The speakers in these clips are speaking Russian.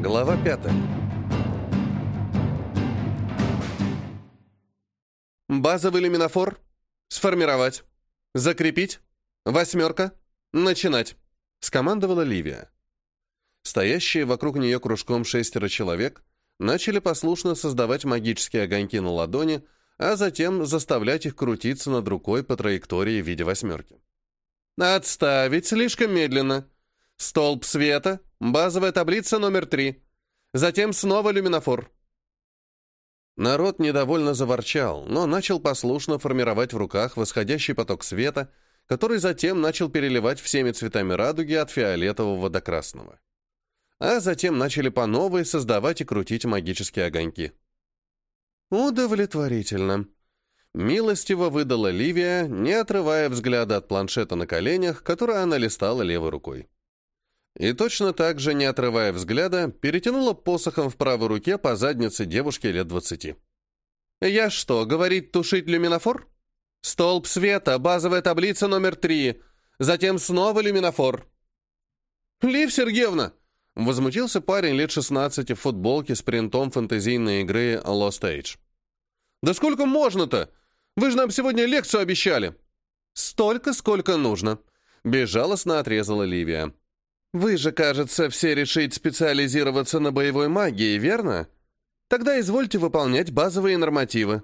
Глава пятая. Базовый люминофор. Сформировать. Закрепить. Восьмерка. Начинать. Скомандовала Ливия. Стоящие вокруг нее кружком шестеро человек начали послушно создавать магические огоньки на ладони, а затем заставлять их крутиться над рукой по траектории в виде восьмерки. «Отставить слишком медленно. Столб света, базовая таблица номер три. Затем снова люминофор». Народ недовольно заворчал, но начал послушно формировать в руках восходящий поток света, который затем начал переливать всеми цветами радуги от фиолетового до красного. А затем начали по новой создавать и крутить магические огоньки. «Удовлетворительно», Милостиво выдала Ливия, не отрывая взгляда от планшета на коленях, который она листала левой рукой. И точно так же, не отрывая взгляда, перетянула посохом в правой руке по заднице девушки лет двадцати. «Я что, говорит тушить люминофор? Столб света, базовая таблица номер три. Затем снова люминофор». «Лив Сергеевна!» Возмутился парень лет 16 в футболке с принтом фэнтезийной игры Lost Age. «Да сколько можно-то? Вы же нам сегодня лекцию обещали!» «Столько, сколько нужно», — безжалостно отрезала Ливия. «Вы же, кажется, все решить специализироваться на боевой магии, верно? Тогда извольте выполнять базовые нормативы».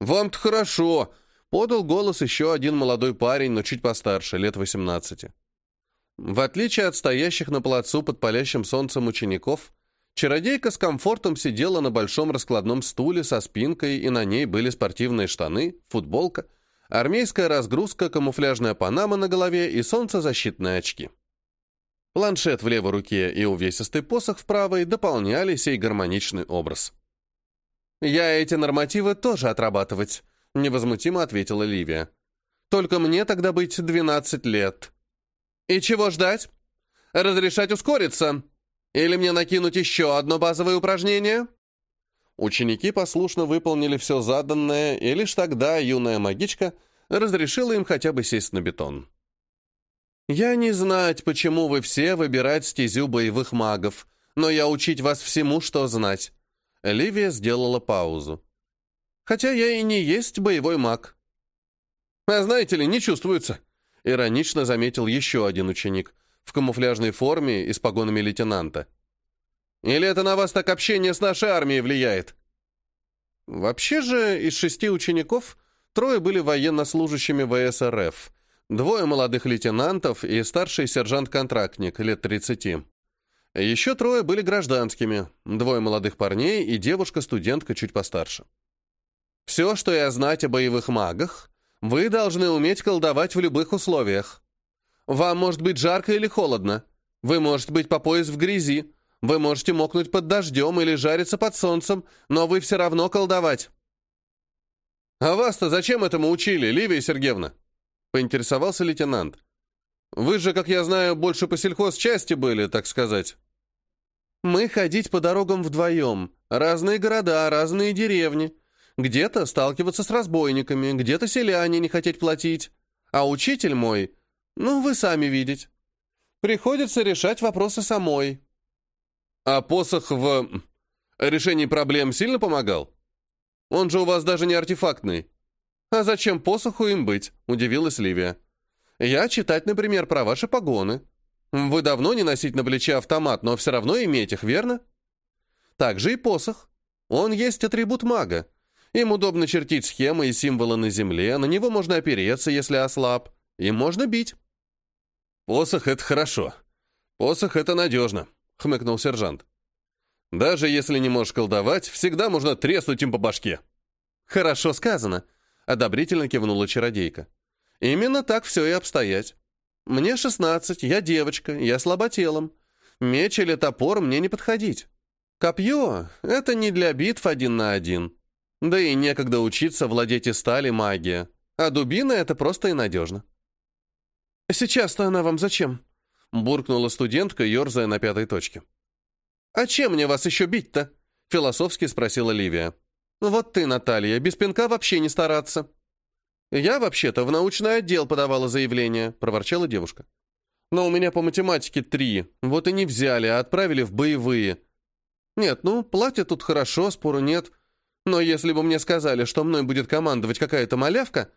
«Вам-то хорошо», — подал голос еще один молодой парень, но чуть постарше, лет 18. В отличие от стоящих на плацу под палящим солнцем учеников, Чародейка с комфортом сидела на большом раскладном стуле со спинкой, и на ней были спортивные штаны, футболка, армейская разгрузка, камуфляжная панама на голове и солнцезащитные очки. Планшет в левой руке и увесистый посох в правой дополняли сей гармоничный образ. «Я эти нормативы тоже отрабатывать», — невозмутимо ответила Ливия. «Только мне тогда быть 12 лет». «И чего ждать? Разрешать ускориться?» Или мне накинуть еще одно базовое упражнение?» Ученики послушно выполнили все заданное, и лишь тогда юная магичка разрешила им хотя бы сесть на бетон. «Я не знать, почему вы все выбирать стезю боевых магов, но я учить вас всему, что знать». Ливия сделала паузу. «Хотя я и не есть боевой маг». «А знаете ли, не чувствуется», — иронично заметил еще один ученик, в камуфляжной форме и с погонами лейтенанта. Или это на вас так общение с нашей армией влияет? Вообще же из шести учеников трое были военнослужащими ВСРФ, двое молодых лейтенантов и старший сержант-контрактник лет 30. Еще трое были гражданскими, двое молодых парней и девушка-студентка чуть постарше. Все, что я знать о боевых магах, вы должны уметь колдовать в любых условиях. Вам может быть жарко или холодно. Вы можете быть по пояс в грязи. Вы можете мокнуть под дождем или жариться под солнцем, но вы все равно колдовать. «А вас-то зачем этому учили, Ливия Сергеевна?» — поинтересовался лейтенант. «Вы же, как я знаю, больше по сельхозчасти были, так сказать». «Мы ходить по дорогам вдвоем. Разные города, разные деревни. Где-то сталкиваться с разбойниками, где-то селяне не хотеть платить. А учитель мой ну, вы сами видите. Приходится решать вопросы самой. А посох в решении проблем сильно помогал? Он же у вас даже не артефактный. А зачем посоху им быть? Удивилась Ливия. Я читать, например, про ваши погоны. Вы давно не носить на плече автомат, но все равно иметь их, верно? Так же и посох. Он есть атрибут мага. Им удобно чертить схемы и символы на земле, на него можно опереться, если ослаб. И можно бить. «Посох — это хорошо. Посох — это надежно», — хмыкнул сержант. «Даже если не можешь колдовать, всегда можно треснуть им по башке». «Хорошо сказано», — одобрительно кивнула чародейка. «Именно так все и обстоять. Мне шестнадцать, я девочка, я слаботелом. Меч или топор мне не подходить. Копье — это не для битв один на один. Да и некогда учиться владеть и стали магия. А дубина — это просто и надежно. «Сейчас-то она вам зачем?» — буркнула студентка, ерзая на пятой точке. «А чем мне вас еще бить-то?» — философски спросила Ливия. «Вот ты, Наталья, без пинка вообще не стараться». «Я вообще-то в научный отдел подавала заявление», — проворчала девушка. Но у меня по математике три. Вот и не взяли, а отправили в боевые. Нет, ну, платят тут хорошо, спору нет. Но если бы мне сказали, что мной будет командовать какая-то малявка...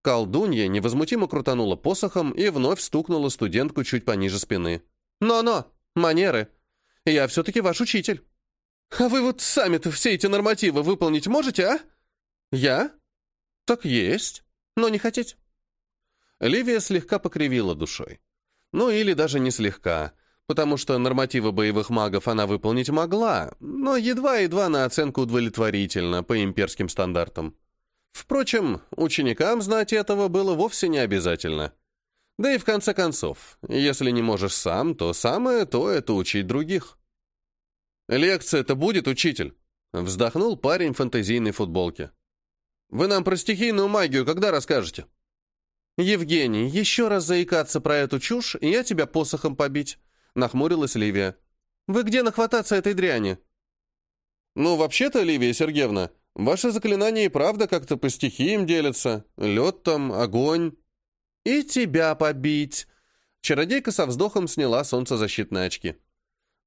Колдунья невозмутимо крутанула посохом и вновь стукнула студентку чуть пониже спины. «Но-но! Манеры! Я все-таки ваш учитель!» «А вы вот сами-то все эти нормативы выполнить можете, а?» «Я?» «Так есть, но не хотеть». Ливия слегка покривила душой. Ну или даже не слегка, потому что нормативы боевых магов она выполнить могла, но едва-едва на оценку удовлетворительно по имперским стандартам. Впрочем, ученикам знать этого было вовсе не обязательно. Да и в конце концов, если не можешь сам, то самое то это учить других. «Лекция-то будет, учитель?» Вздохнул парень в фантазийной футболке. «Вы нам про стихийную магию когда расскажете?» «Евгений, еще раз заикаться про эту чушь, и я тебя посохом побить», — нахмурилась Ливия. «Вы где нахвататься этой дряни?» «Ну, вообще-то, Ливия Сергеевна, ваши заклинания и правда как-то по стихиям делятся. Лед там, огонь». «И тебя побить!» Чародейка со вздохом сняла солнцезащитные очки.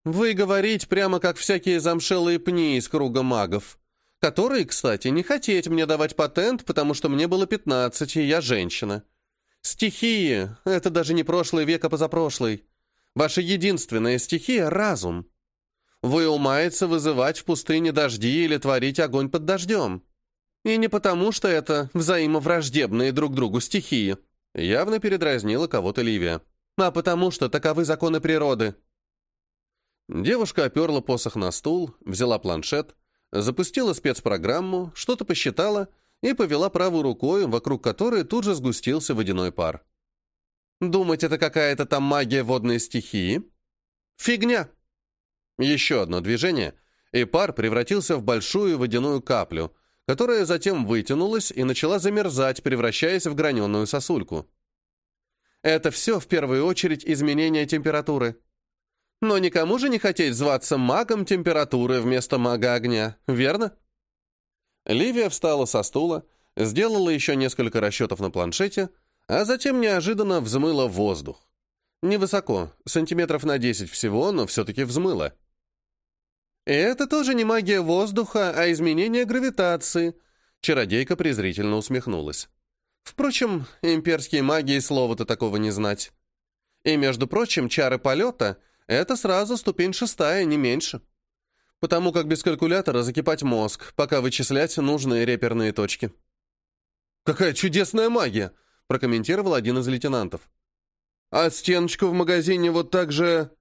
«Вы говорить прямо как всякие замшелые пни из круга магов, которые, кстати, не хотеть мне давать патент, потому что мне было пятнадцать, и я женщина. Стихии — это даже не прошлый век, а позапрошлый. Ваша единственная стихия — разум. Вы умаете вызывать в пустыне дожди или творить огонь под дождем. И не потому, что это взаимовраждебные друг другу стихии. Явно передразнила кого-то Ливия. А потому что таковы законы природы. Девушка оперла посох на стул, взяла планшет, запустила спецпрограмму, что-то посчитала — и повела правой рукой, вокруг которой тут же сгустился водяной пар. «Думать, это какая-то там магия водной стихии?» «Фигня!» Еще одно движение, и пар превратился в большую водяную каплю, которая затем вытянулась и начала замерзать, превращаясь в граненую сосульку. Это все, в первую очередь, изменение температуры. Но никому же не хотеть зваться магом температуры вместо мага огня, верно? Ливия встала со стула, сделала еще несколько расчетов на планшете, а затем неожиданно взмыла воздух. Невысоко, сантиметров на 10 всего, но все-таки взмыла. И это тоже не магия воздуха, а изменение гравитации. Чародейка презрительно усмехнулась. Впрочем, имперские магии слова-то такого не знать. И, между прочим, чары полета — это сразу ступень шестая, не меньше потому как без калькулятора закипать мозг, пока вычислять нужные реперные точки. «Какая чудесная магия!» — прокомментировал один из лейтенантов. «А стеночку в магазине вот так же...»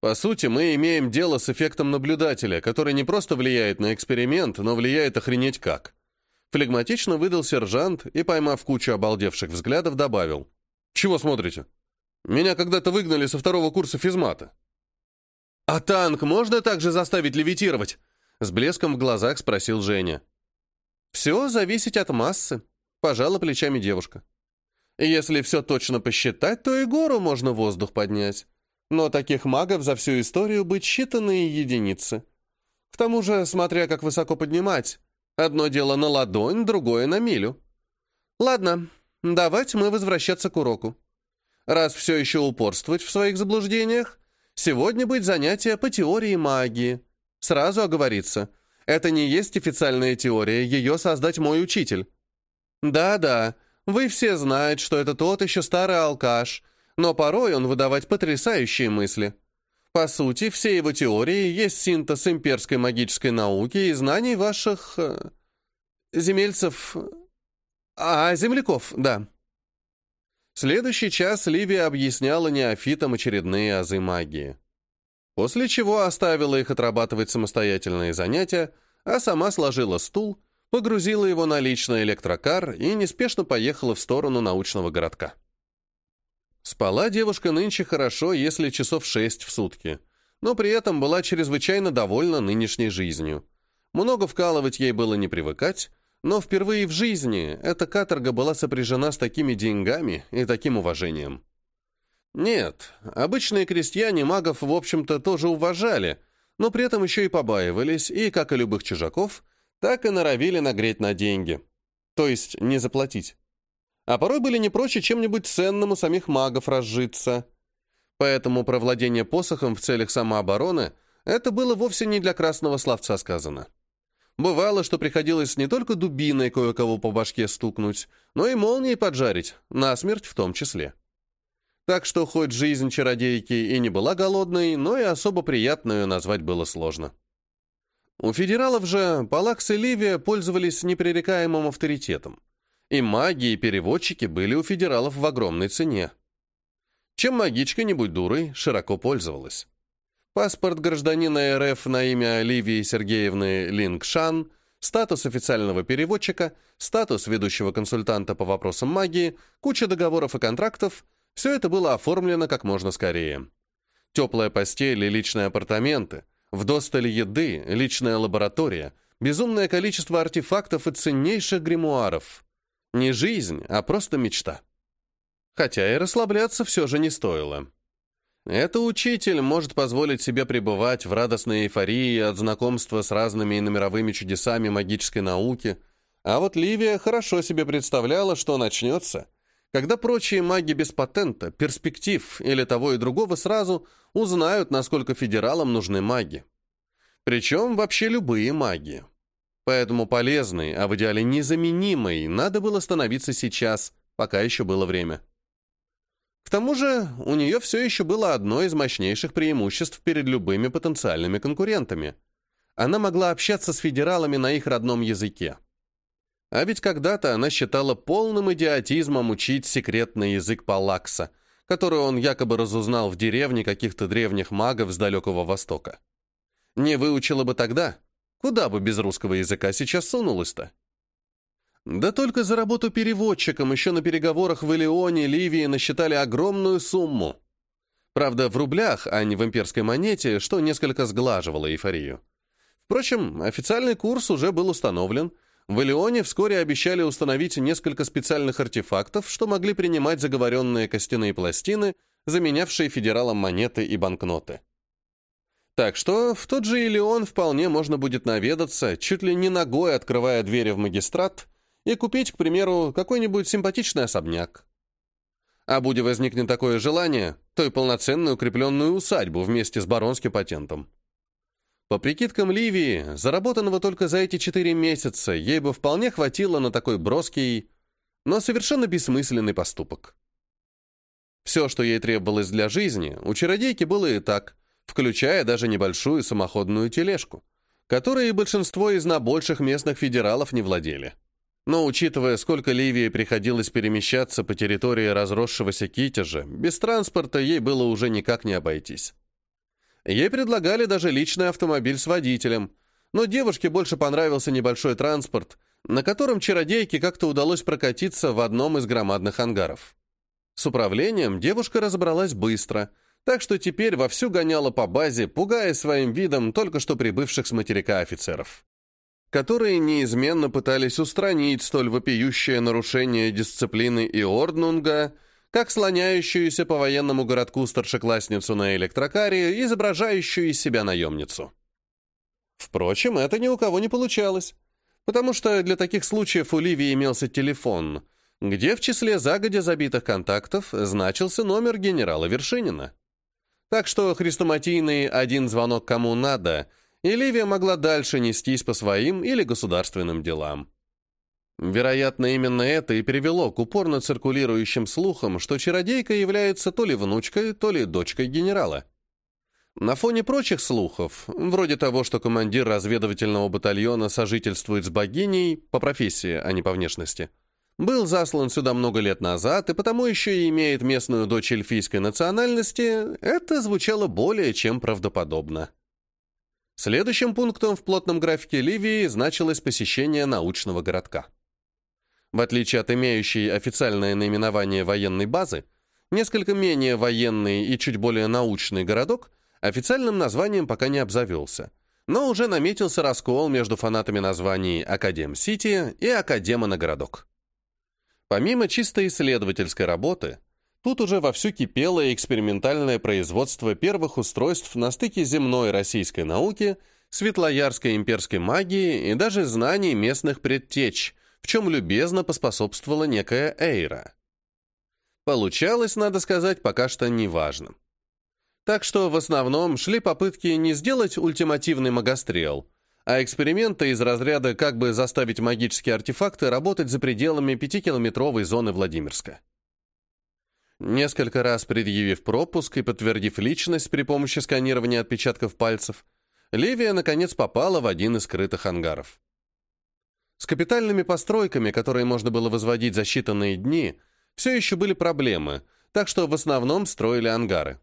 По сути, мы имеем дело с эффектом наблюдателя, который не просто влияет на эксперимент, но влияет охренеть как. Флегматично выдал сержант и, поймав кучу обалдевших взглядов, добавил. «Чего смотрите? Меня когда-то выгнали со второго курса физмата. «А танк можно также заставить левитировать?» С блеском в глазах спросил Женя. «Все зависит от массы», — пожала плечами девушка. «Если все точно посчитать, то и гору можно воздух поднять. Но таких магов за всю историю быть считанные единицы. К тому же, смотря как высоко поднимать, одно дело на ладонь, другое на милю. Ладно, давайте мы возвращаться к уроку. Раз все еще упорствовать в своих заблуждениях, Сегодня будет занятие по теории магии. Сразу оговориться. Это не есть официальная теория, ее создать мой учитель. Да-да, вы все знаете, что это тот еще старый алкаш, но порой он выдавать потрясающие мысли. По сути, все его теории есть синтез имперской магической науки и знаний ваших... Э, земельцев... А, земляков, да. Следующий час Ливия объясняла неофитам очередные азы магии. После чего оставила их отрабатывать самостоятельные занятия, а сама сложила стул, погрузила его на личный электрокар и неспешно поехала в сторону научного городка. Спала девушка нынче хорошо, если часов шесть в сутки, но при этом была чрезвычайно довольна нынешней жизнью. Много вкалывать ей было не привыкать, но впервые в жизни эта каторга была сопряжена с такими деньгами и таким уважением. Нет, обычные крестьяне магов, в общем-то, тоже уважали, но при этом еще и побаивались, и, как и любых чужаков, так и норовили нагреть на деньги. То есть не заплатить. а порой были не проще чем-нибудь ценным у самих магов разжиться. Поэтому про владение посохом в целях самообороны это было вовсе не для красного словца сказано. Бывало, что приходилось не только дубиной кое-кого по башке стукнуть, но и молнией поджарить, насмерть в том числе. Так что хоть жизнь чародейки и не была голодной, но и особо приятную назвать было сложно. У федералов же Палакс и Ливия пользовались непререкаемым авторитетом, и маги и переводчики были у федералов в огромной цене. Чем магичка, не будь дурой, широко пользовалась. Паспорт гражданина РФ на имя Оливии Сергеевны Лингшан, статус официального переводчика, статус ведущего консультанта по вопросам магии, куча договоров и контрактов – все это было оформлено как можно скорее. Теплая постель и личные апартаменты, вдосталь еды, личная лаборатория, безумное количество артефактов и ценнейших гримуаров. Не жизнь, а просто мечта. Хотя и расслабляться все же не стоило. Это учитель может позволить себе пребывать в радостной эйфории от знакомства с разными иномировыми чудесами магической науки, а вот Ливия хорошо себе представляла, что начнется, когда прочие маги без патента, перспектив или того и другого сразу узнают, насколько федералам нужны маги. Причем вообще любые маги. Поэтому полезной, а в идеале незаменимой, надо было становиться сейчас, пока еще было время. К тому же у нее все еще было одно из мощнейших преимуществ перед любыми потенциальными конкурентами. Она могла общаться с федералами на их родном языке. А ведь когда-то она считала полным идиотизмом учить секретный язык Палакса, который он якобы разузнал в деревне каких-то древних магов с далекого Востока. Не выучила бы тогда, куда бы без русского языка сейчас сунулась-то? Да только за работу переводчиком еще на переговорах в Илеоне, Ливии насчитали огромную сумму. Правда, в рублях, а не в имперской монете, что несколько сглаживало эйфорию. Впрочем, официальный курс уже был установлен. В Илеоне вскоре обещали установить несколько специальных артефактов, что могли принимать заговоренные костяные пластины, заменявшие федералам монеты и банкноты. Так что в тот же Илеон вполне можно будет наведаться, чуть ли не ногой открывая двери в магистрат, и купить, к примеру, какой-нибудь симпатичный особняк. А будет возникнет такое желание, то и полноценную укрепленную усадьбу вместе с баронским патентом. По прикидкам Ливии, заработанного только за эти четыре месяца, ей бы вполне хватило на такой броский, но совершенно бессмысленный поступок. Все, что ей требовалось для жизни, у чародейки было и так, включая даже небольшую самоходную тележку, которой большинство из набольших местных федералов не владели. Но учитывая, сколько Ливии приходилось перемещаться по территории разросшегося китежа, без транспорта ей было уже никак не обойтись. Ей предлагали даже личный автомобиль с водителем, но девушке больше понравился небольшой транспорт, на котором чародейке как-то удалось прокатиться в одном из громадных ангаров. С управлением девушка разобралась быстро, так что теперь вовсю гоняла по базе, пугая своим видом только что прибывших с материка офицеров которые неизменно пытались устранить столь вопиющее нарушение дисциплины и Орднунга, как слоняющуюся по военному городку старшеклассницу на электрокаре, изображающую из себя наемницу. Впрочем, это ни у кого не получалось, потому что для таких случаев у Ливии имелся телефон, где в числе загодя забитых контактов значился номер генерала Вершинина. Так что хрестоматийный «один звонок кому надо» и Ливия могла дальше нестись по своим или государственным делам. Вероятно, именно это и привело к упорно циркулирующим слухам, что чародейка является то ли внучкой, то ли дочкой генерала. На фоне прочих слухов, вроде того, что командир разведывательного батальона сожительствует с богиней, по профессии, а не по внешности, был заслан сюда много лет назад и потому еще и имеет местную дочь эльфийской национальности, это звучало более чем правдоподобно. Следующим пунктом в плотном графике Ливии значилось посещение научного городка. В отличие от имеющей официальное наименование военной базы, несколько менее военный и чуть более научный городок официальным названием пока не обзавелся, но уже наметился раскол между фанатами названий Академ-Сити и Академа-на-городок. Помимо чисто исследовательской работы, Тут уже вовсю кипело экспериментальное производство первых устройств на стыке земной российской науки, светлоярской имперской магии и даже знаний местных предтеч, в чем любезно поспособствовала некая Эйра. Получалось, надо сказать, пока что неважно. Так что в основном шли попытки не сделать ультимативный магострел, а эксперименты из разряда как бы заставить магические артефакты работать за пределами пятикилометровой зоны Владимирска. Несколько раз предъявив пропуск и подтвердив личность при помощи сканирования отпечатков пальцев, Ливия, наконец, попала в один из скрытых ангаров. С капитальными постройками, которые можно было возводить за считанные дни, все еще были проблемы, так что в основном строили ангары.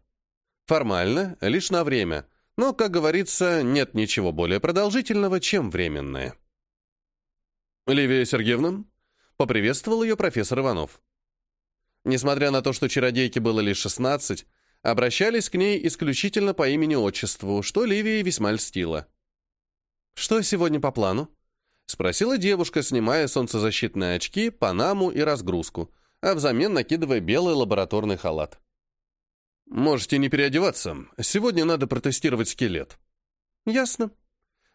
Формально, лишь на время, но, как говорится, нет ничего более продолжительного, чем временное. «Ливия Сергеевна?» — поприветствовал ее профессор Иванов. Несмотря на то, что чародейке было лишь 16, обращались к ней исключительно по имени-отчеству, что Ливии весьма льстило. «Что сегодня по плану?» — спросила девушка, снимая солнцезащитные очки, панаму и разгрузку, а взамен накидывая белый лабораторный халат. «Можете не переодеваться. Сегодня надо протестировать скелет». «Ясно».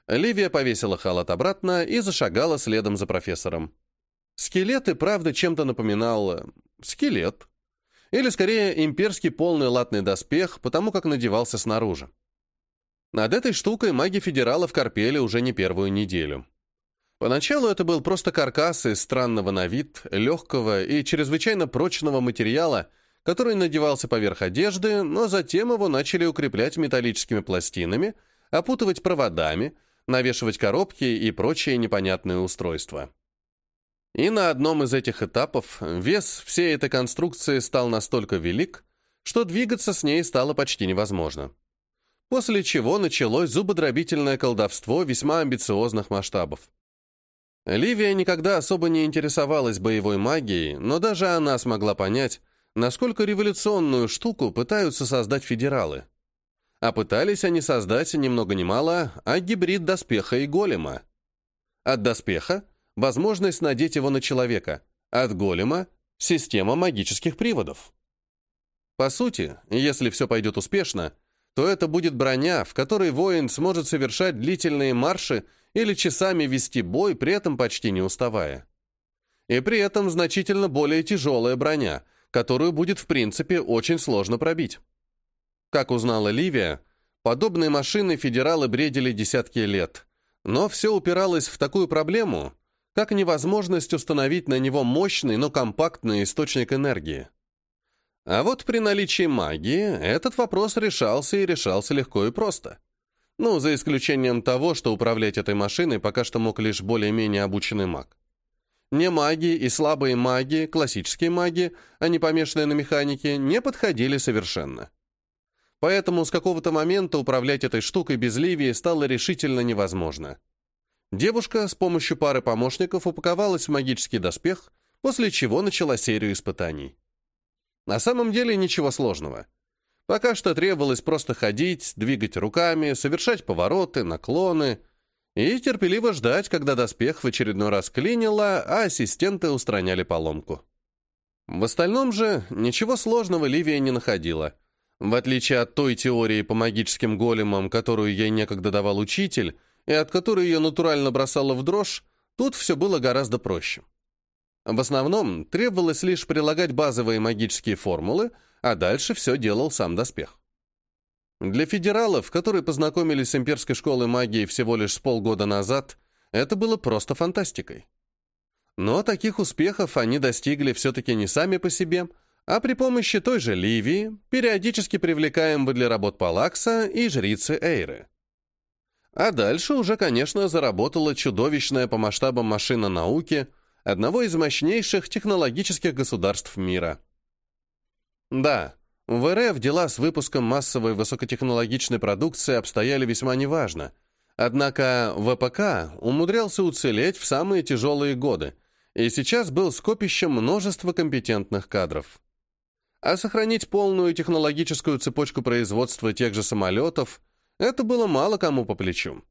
Ливия повесила халат обратно и зашагала следом за профессором. Скелет и правда чем-то напоминал скелет. Или, скорее, имперский полный латный доспех, потому как надевался снаружи. Над этой штукой маги федералов корпели уже не первую неделю. Поначалу это был просто каркас из странного на вид, легкого и чрезвычайно прочного материала, который надевался поверх одежды, но затем его начали укреплять металлическими пластинами, опутывать проводами, навешивать коробки и прочие непонятные устройства. И на одном из этих этапов вес всей этой конструкции стал настолько велик, что двигаться с ней стало почти невозможно. После чего началось зубодробительное колдовство весьма амбициозных масштабов. Ливия никогда особо не интересовалась боевой магией, но даже она смогла понять, насколько революционную штуку пытаются создать федералы. А пытались они создать ни много ни мало, а гибрид доспеха и голема. От доспеха возможность надеть его на человека, от голема — система магических приводов. По сути, если все пойдет успешно, то это будет броня, в которой воин сможет совершать длительные марши или часами вести бой, при этом почти не уставая. И при этом значительно более тяжелая броня, которую будет в принципе очень сложно пробить. Как узнала Ливия, подобные машины федералы бредили десятки лет, но все упиралось в такую проблему, как невозможность установить на него мощный, но компактный источник энергии. А вот при наличии магии этот вопрос решался и решался легко и просто. Ну, за исключением того, что управлять этой машиной пока что мог лишь более-менее обученный маг. Не маги и слабые маги, классические маги, а не помешанные на механике, не подходили совершенно. Поэтому с какого-то момента управлять этой штукой без Ливии стало решительно невозможно. Девушка с помощью пары помощников упаковалась в магический доспех, после чего начала серию испытаний. На самом деле ничего сложного. Пока что требовалось просто ходить, двигать руками, совершать повороты, наклоны и терпеливо ждать, когда доспех в очередной раз клинило, а ассистенты устраняли поломку. В остальном же ничего сложного Ливия не находила. В отличие от той теории по магическим големам, которую ей некогда давал учитель, и от которой ее натурально бросало в дрожь, тут все было гораздо проще. В основном требовалось лишь прилагать базовые магические формулы, а дальше все делал сам доспех. Для федералов, которые познакомились с имперской школой магии всего лишь с полгода назад, это было просто фантастикой. Но таких успехов они достигли все-таки не сами по себе, а при помощи той же Ливии, периодически привлекаемой для работ Палакса и жрицы Эйры. А дальше уже, конечно, заработала чудовищная по масштабам машина науки одного из мощнейших технологических государств мира. Да, в РФ дела с выпуском массовой высокотехнологичной продукции обстояли весьма неважно, однако ВПК умудрялся уцелеть в самые тяжелые годы и сейчас был скопищем множества компетентных кадров. А сохранить полную технологическую цепочку производства тех же самолетов – это было мало кому по плечу.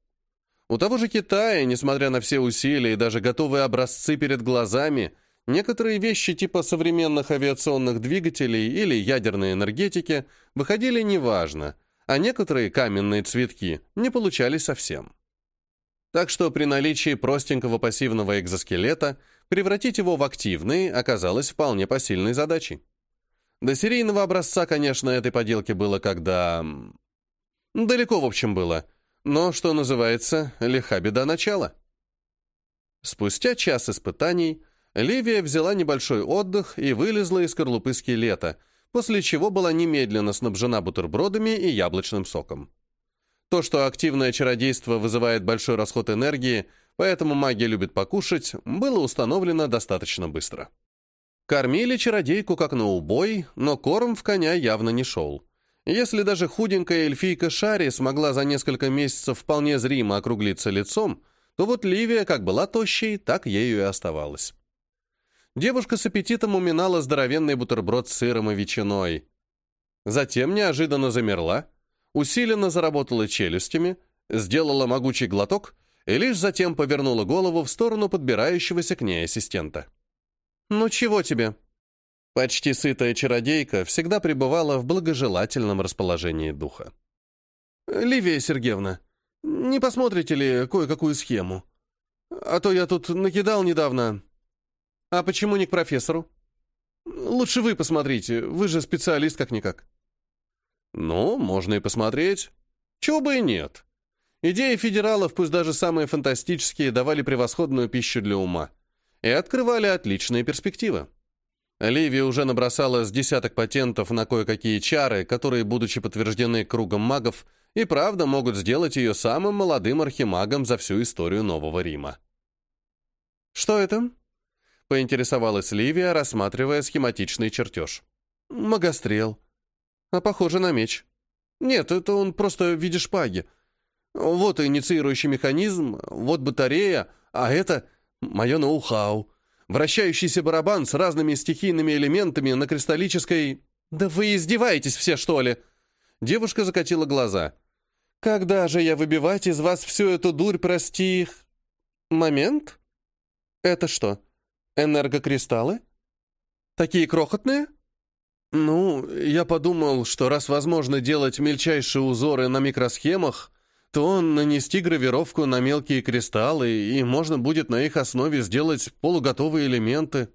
У того же Китая, несмотря на все усилия и даже готовые образцы перед глазами, некоторые вещи типа современных авиационных двигателей или ядерной энергетики выходили неважно, а некоторые каменные цветки не получались совсем. Так что при наличии простенького пассивного экзоскелета превратить его в активный оказалось вполне посильной задачей. До серийного образца, конечно, этой поделки было когда... Далеко, в общем, было. Но, что называется, лиха беда начала. Спустя час испытаний Ливия взяла небольшой отдых и вылезла из скорлупы скелета, после чего была немедленно снабжена бутербродами и яблочным соком. То, что активное чародейство вызывает большой расход энергии, поэтому маги любят покушать, было установлено достаточно быстро. Кормили чародейку как на убой, но корм в коня явно не шел. Если даже худенькая эльфийка Шари смогла за несколько месяцев вполне зримо округлиться лицом, то вот Ливия как была тощей, так ею и оставалась. Девушка с аппетитом уминала здоровенный бутерброд с сыром и ветчиной. Затем неожиданно замерла, усиленно заработала челюстями, сделала могучий глоток и лишь затем повернула голову в сторону подбирающегося к ней ассистента. «Ну чего тебе?» Почти сытая чародейка всегда пребывала в благожелательном расположении духа. «Ливия Сергеевна, не посмотрите ли кое-какую схему? А то я тут накидал недавно...» «А почему не к профессору?» «Лучше вы посмотрите, вы же специалист как-никак». Ну, можно и посмотреть. Чего бы и нет. Идеи федералов, пусть даже самые фантастические, давали превосходную пищу для ума. И открывали отличные перспективы. Ливия уже набросала с десяток патентов на кое-какие чары, которые, будучи подтверждены кругом магов, и правда могут сделать ее самым молодым архимагом за всю историю Нового Рима. «Что это?» — поинтересовалась Ливия, рассматривая схематичный чертеж. «Магострел», а похоже на меч. Нет, это он просто в виде шпаги. Вот инициирующий механизм, вот батарея, а это мое ноу-хау. Вращающийся барабан с разными стихийными элементами на кристаллической... «Да вы издеваетесь все, что ли?» Девушка закатила глаза. «Когда же я выбивать из вас всю эту дурь, прости их?» «Момент? Это что, энергокристаллы? Такие крохотные?» «Ну, я подумал, что раз возможно делать мельчайшие узоры на микросхемах, то нанести гравировку на мелкие кристаллы, и можно будет на их основе сделать полуготовые элементы».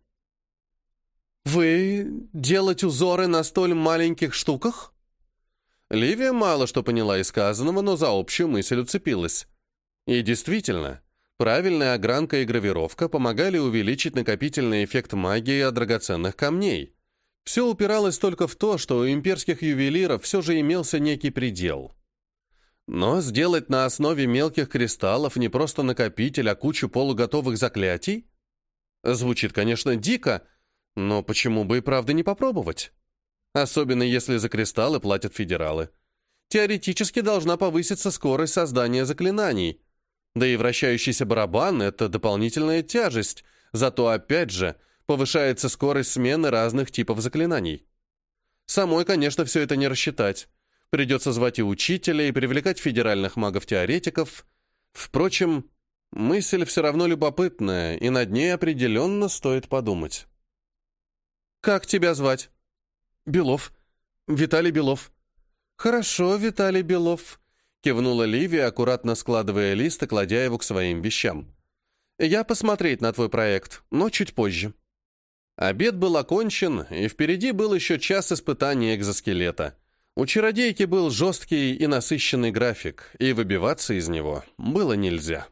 «Вы делать узоры на столь маленьких штуках?» Ливия мало что поняла из сказанного, но за общую мысль уцепилась. И действительно, правильная огранка и гравировка помогали увеличить накопительный эффект магии от драгоценных камней. Все упиралось только в то, что у имперских ювелиров все же имелся некий предел. Но сделать на основе мелких кристаллов не просто накопитель, а кучу полуготовых заклятий? Звучит, конечно, дико, но почему бы и правда не попробовать? Особенно если за кристаллы платят федералы. Теоретически должна повыситься скорость создания заклинаний. Да и вращающийся барабан — это дополнительная тяжесть, зато опять же — повышается скорость смены разных типов заклинаний. Самой, конечно, все это не рассчитать. Придется звать и учителя, и привлекать федеральных магов-теоретиков. Впрочем, мысль все равно любопытная, и над ней определенно стоит подумать. «Как тебя звать?» «Белов. Виталий Белов». «Хорошо, Виталий Белов», — кивнула Ливия, аккуратно складывая лист и кладя его к своим вещам. «Я посмотреть на твой проект, но чуть позже». Обед был окончен, и впереди был еще час испытания экзоскелета. У чародейки был жесткий и насыщенный график, и выбиваться из него было нельзя.